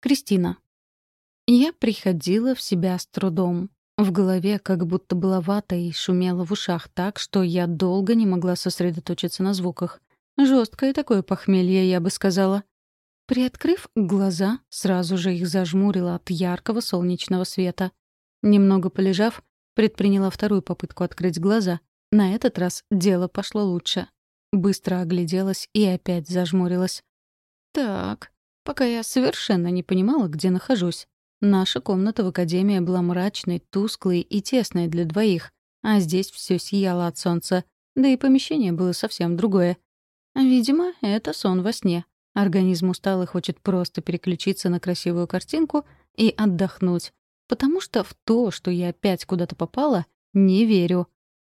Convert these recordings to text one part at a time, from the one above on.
Кристина. Я приходила в себя с трудом. В голове как будто была вата и шумела в ушах так, что я долго не могла сосредоточиться на звуках. Жесткое такое похмелье, я бы сказала. Приоткрыв глаза, сразу же их зажмурила от яркого солнечного света. Немного полежав, предприняла вторую попытку открыть глаза. На этот раз дело пошло лучше. Быстро огляделась и опять зажмурилась. Так, пока я совершенно не понимала, где нахожусь. Наша комната в академии была мрачной, тусклой и тесной для двоих, а здесь все сияло от солнца, да и помещение было совсем другое. Видимо, это сон во сне. Организм устал и хочет просто переключиться на красивую картинку и отдохнуть, потому что в то, что я опять куда-то попала, не верю.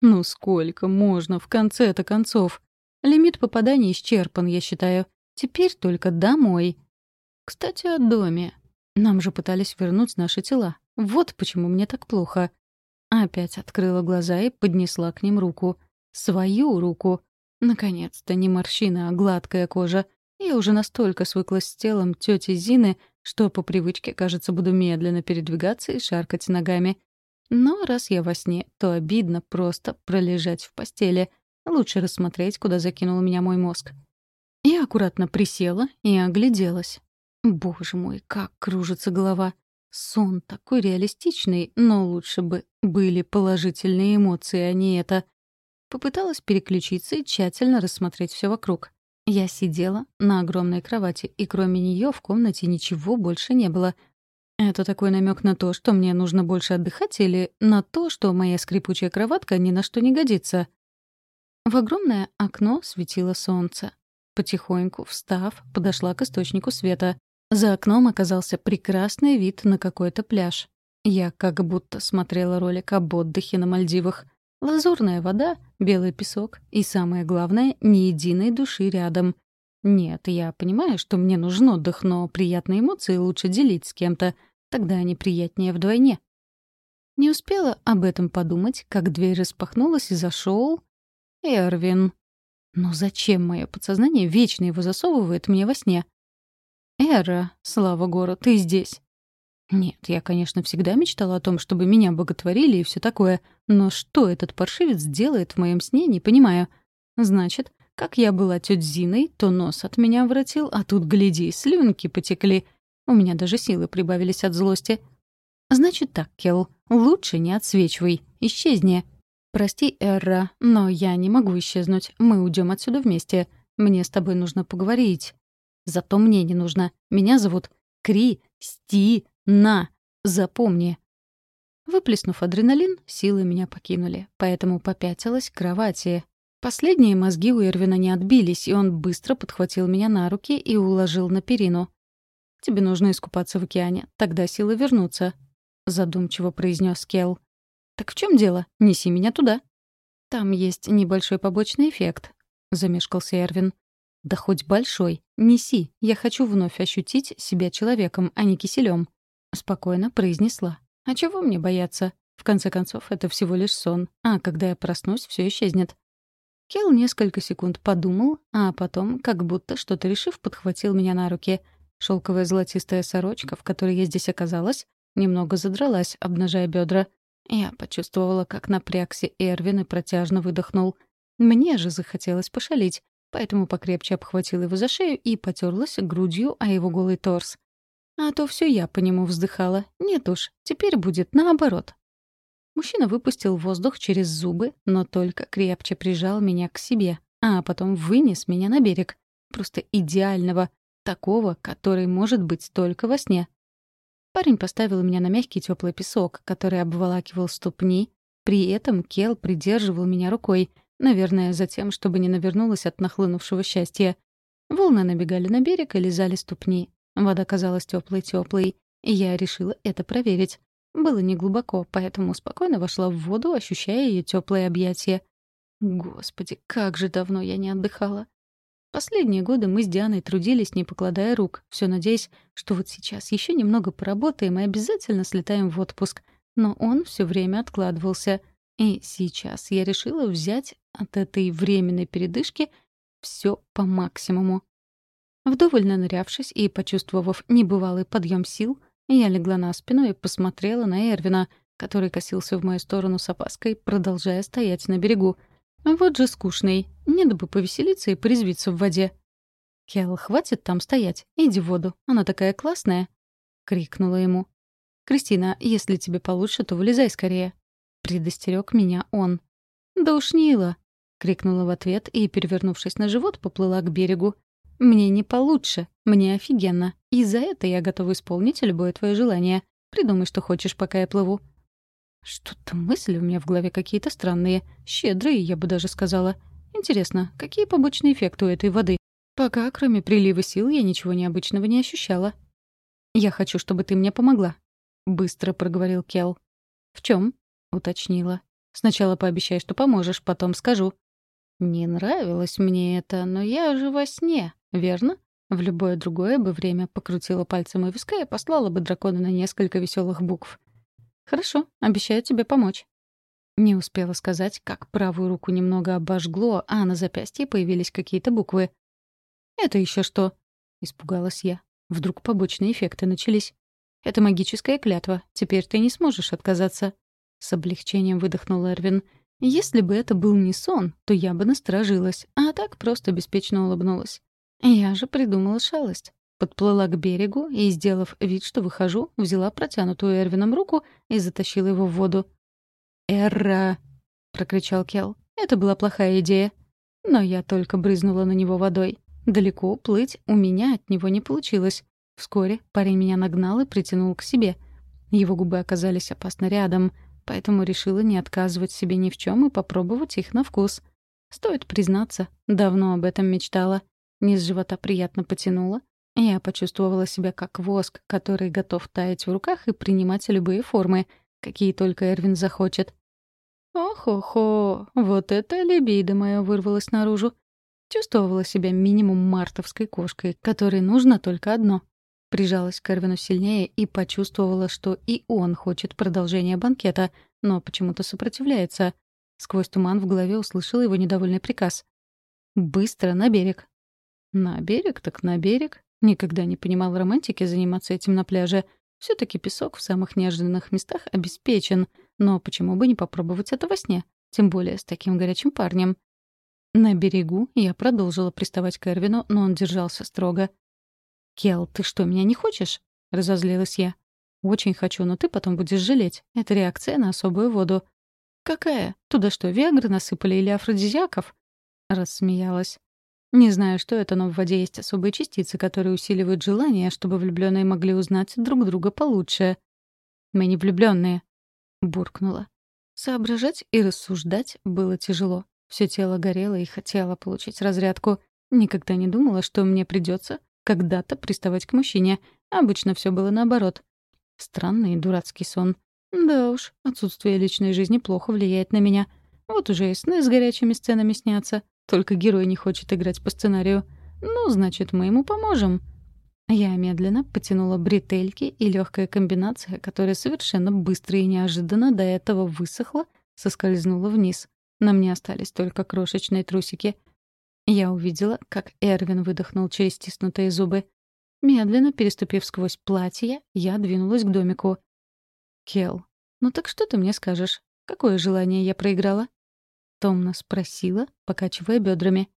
Ну сколько можно в конце-то концов? Лимит попаданий исчерпан, я считаю. Теперь только домой. Кстати, о доме. Нам же пытались вернуть наши тела. Вот почему мне так плохо. Опять открыла глаза и поднесла к ним руку. Свою руку. Наконец-то не морщина, а гладкая кожа. Я уже настолько свыклась с телом тети Зины, что по привычке, кажется, буду медленно передвигаться и шаркать ногами. Но раз я во сне, то обидно просто пролежать в постели. Лучше рассмотреть, куда закинул меня мой мозг. Я аккуратно присела и огляделась. Боже мой, как кружится голова. Сон такой реалистичный, но лучше бы были положительные эмоции, а не это. Попыталась переключиться и тщательно рассмотреть все вокруг. Я сидела на огромной кровати, и кроме нее в комнате ничего больше не было. Это такой намек на то, что мне нужно больше отдыхать, или на то, что моя скрипучая кроватка ни на что не годится? В огромное окно светило солнце. Потихоньку, встав, подошла к источнику света. За окном оказался прекрасный вид на какой-то пляж. Я как будто смотрела ролик об отдыхе на Мальдивах. Лазурная вода, белый песок и, самое главное, ни единой души рядом. Нет, я понимаю, что мне нужен отдых, но приятные эмоции лучше делить с кем-то. Тогда они приятнее вдвойне. Не успела об этом подумать, как дверь распахнулась и зашел Эрвин. Но зачем мое подсознание вечно его засовывает мне во сне? «Эра, слава гору, ты здесь». Нет, я, конечно, всегда мечтала о том, чтобы меня боготворили и все такое, но что этот паршивец делает в моем сне, не понимаю. Значит, как я была теть Зиной, то нос от меня воротил, а тут, гляди, слюнки потекли. У меня даже силы прибавились от злости. Значит так, Келл, лучше не отсвечивай, исчезни. Прости, Эра, но я не могу исчезнуть, мы уйдем отсюда вместе. Мне с тобой нужно поговорить. Зато мне не нужно. Меня зовут Кри-Сти-На. Запомни. Выплеснув адреналин, силы меня покинули, поэтому попятилась к кровати. Последние мозги у Эрвина не отбились, и он быстро подхватил меня на руки и уложил на перину. «Тебе нужно искупаться в океане, тогда силы вернутся», — задумчиво произнес Келл. «Так в чем дело? Неси меня туда». «Там есть небольшой побочный эффект», — замешкался Эрвин. «Да хоть большой. Неси. Я хочу вновь ощутить себя человеком, а не киселем», — спокойно произнесла. «А чего мне бояться? В конце концов, это всего лишь сон. А когда я проснусь, все исчезнет». Кел несколько секунд подумал, а потом, как будто что-то решив, подхватил меня на руки. Шелковая золотистая сорочка, в которой я здесь оказалась, немного задралась, обнажая бедра. Я почувствовала, как напрягся Эрвин и протяжно выдохнул. Мне же захотелось пошалить поэтому покрепче обхватила его за шею и потерлась грудью о его голый торс. А то все я по нему вздыхала. Нет уж, теперь будет наоборот. Мужчина выпустил воздух через зубы, но только крепче прижал меня к себе, а потом вынес меня на берег. Просто идеального, такого, который может быть только во сне. Парень поставил меня на мягкий теплый песок, который обволакивал ступни. При этом Кел придерживал меня рукой — Наверное, за тем, чтобы не навернулась от нахлынувшего счастья. Волны набегали на берег и лизали ступни. Вода казалась теплой-теплой, и я решила это проверить. Было неглубоко, поэтому спокойно вошла в воду, ощущая ее теплые объятия. Господи, как же давно я не отдыхала. Последние годы мы с Дианой трудились, не покладая рук, все надеясь, что вот сейчас еще немного поработаем и обязательно слетаем в отпуск. Но он все время откладывался — и сейчас я решила взять от этой временной передышки все по максимуму. Вдоволь нырявшись и почувствовав небывалый подъем сил, я легла на спину и посмотрела на Эрвина, который косился в мою сторону с опаской, продолжая стоять на берегу. Вот же скучный. Нет бы повеселиться и порезвиться в воде. «Келл, хватит там стоять. Иди в воду. Она такая классная!» — крикнула ему. «Кристина, если тебе получше, то вылезай скорее!» — предостерег меня он. «Да уж Нила!» — крикнула в ответ и, перевернувшись на живот, поплыла к берегу. «Мне не получше. Мне офигенно. И за это я готова исполнить любое твое желание. Придумай, что хочешь, пока я плыву». Что-то мысли у меня в голове какие-то странные. Щедрые, я бы даже сказала. Интересно, какие побочные эффекты у этой воды? Пока, кроме прилива сил, я ничего необычного не ощущала. «Я хочу, чтобы ты мне помогла», — быстро проговорил Кел. «В чем? Уточнила. «Сначала пообещай, что поможешь, потом скажу». «Не нравилось мне это, но я же во сне, верно?» В любое другое бы время покрутила пальцем у виска и послала бы дракона на несколько веселых букв. «Хорошо, обещаю тебе помочь». Не успела сказать, как правую руку немного обожгло, а на запястье появились какие-то буквы. «Это еще что?» — испугалась я. Вдруг побочные эффекты начались. «Это магическая клятва. Теперь ты не сможешь отказаться». С облегчением выдохнул Эрвин. «Если бы это был не сон, то я бы насторожилась, а так просто беспечно улыбнулась. Я же придумала шалость. Подплыла к берегу и, сделав вид, что выхожу, взяла протянутую Эрвином руку и затащила его в воду. «Эра!» — прокричал Кел. «Это была плохая идея». Но я только брызнула на него водой. Далеко плыть у меня от него не получилось. Вскоре парень меня нагнал и притянул к себе. Его губы оказались опасно рядом, поэтому решила не отказывать себе ни в чем и попробовать их на вкус. Стоит признаться, давно об этом мечтала. Низ живота приятно потянуло, я почувствовала себя как воск, который готов таять в руках и принимать любые формы, какие только Эрвин захочет. Ох-охо, вот это либидо мое вырвалось наружу. Чувствовала себя минимум мартовской кошкой, которой нужно только одно. Прижалась к Эрвину сильнее и почувствовала, что и он хочет продолжения банкета, но почему-то сопротивляется. Сквозь туман в голове услышала его недовольный приказ. «Быстро на берег!» «На берег так на берег!» Никогда не понимал романтики заниматься этим на пляже. все таки песок в самых неожиданных местах обеспечен, но почему бы не попробовать это во сне? Тем более с таким горячим парнем. На берегу я продолжила приставать к Эрвину, но он держался строго. «Кел, ты что, меня не хочешь?» — разозлилась я. «Очень хочу, но ты потом будешь жалеть. Это реакция на особую воду». «Какая? Туда что, виагры насыпали или афродизиаков?» — рассмеялась. Не знаю, что это, но в воде есть особые частицы, которые усиливают желание, чтобы влюбленные могли узнать друг друга получше. Мы не влюбленные, буркнула. Соображать и рассуждать было тяжело. Все тело горело и хотело получить разрядку. Никогда не думала, что мне придется когда-то приставать к мужчине. Обычно все было наоборот. Странный дурацкий сон. Да уж, отсутствие личной жизни плохо влияет на меня. Вот уже и сны с горячими сценами снятся. Только герой не хочет играть по сценарию. Ну, значит, мы ему поможем. Я медленно потянула бретельки, и легкая комбинация, которая совершенно быстро и неожиданно до этого высохла, соскользнула вниз. На мне остались только крошечные трусики. Я увидела, как Эрвин выдохнул через стиснутые зубы. Медленно переступив сквозь платье, я двинулась к домику. «Кел, ну так что ты мне скажешь? Какое желание я проиграла?» томно спросила, покачивая бедрами.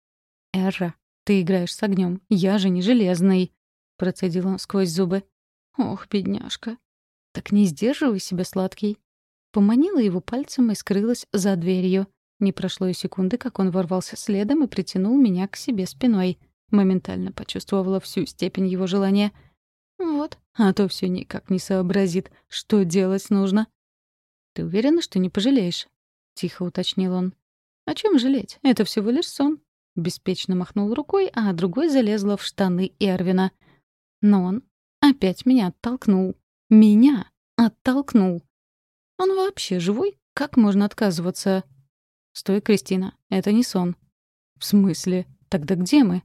«Эра, ты играешь с огнем, я же не железный», — процедил он сквозь зубы. «Ох, бедняжка». «Так не сдерживай себя, сладкий». Поманила его пальцем и скрылась за дверью. Не прошло и секунды, как он ворвался следом и притянул меня к себе спиной. Моментально почувствовала всю степень его желания. Вот, а то все никак не сообразит, что делать нужно. «Ты уверена, что не пожалеешь?» — тихо уточнил он. О чем жалеть? Это всего лишь сон. Беспечно махнул рукой, а другой залезла в штаны Эрвина. Но он опять меня оттолкнул. Меня оттолкнул. Он вообще живой? Как можно отказываться? Стой, Кристина, это не сон. В смысле? Тогда где мы?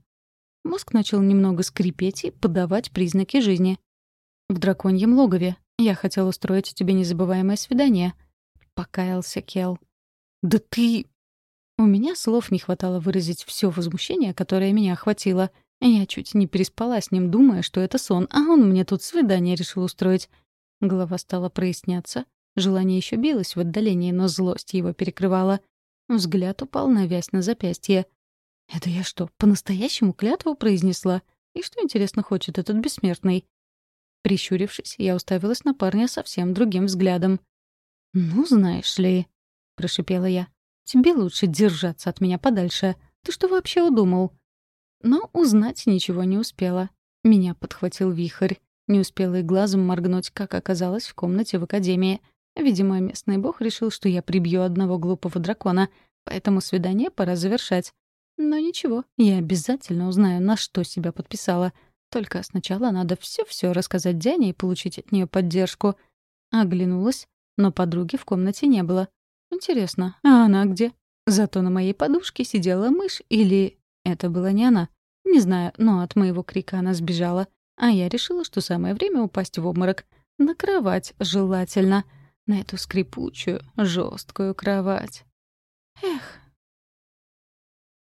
Мозг начал немного скрипеть и подавать признаки жизни. В драконьем логове. Я хотел устроить тебе незабываемое свидание. Покаялся Кел. Да ты... У меня слов не хватало выразить все возмущение, которое меня охватило. Я чуть не переспала с ним, думая, что это сон, а он мне тут свидание решил устроить. Голова стала проясняться. Желание еще билось в отдалении, но злость его перекрывала. Взгляд упал на вязь на запястье. «Это я что, по-настоящему клятву произнесла? И что, интересно, хочет этот бессмертный?» Прищурившись, я уставилась на парня совсем другим взглядом. «Ну, знаешь ли...» — прошипела я. «Тебе лучше держаться от меня подальше. Ты что вообще удумал?» Но узнать ничего не успела. Меня подхватил вихрь. Не успела и глазом моргнуть, как оказалось в комнате в академии. Видимо, местный бог решил, что я прибью одного глупого дракона, поэтому свидание пора завершать. Но ничего, я обязательно узнаю, на что себя подписала. Только сначала надо все-все рассказать Диане и получить от нее поддержку. Оглянулась, но подруги в комнате не было. Интересно, а она где? Зато на моей подушке сидела мышь или... Это была не она. Не знаю, но от моего крика она сбежала. А я решила, что самое время упасть в обморок. На кровать желательно. На эту скрипучую, жесткую кровать. Эх,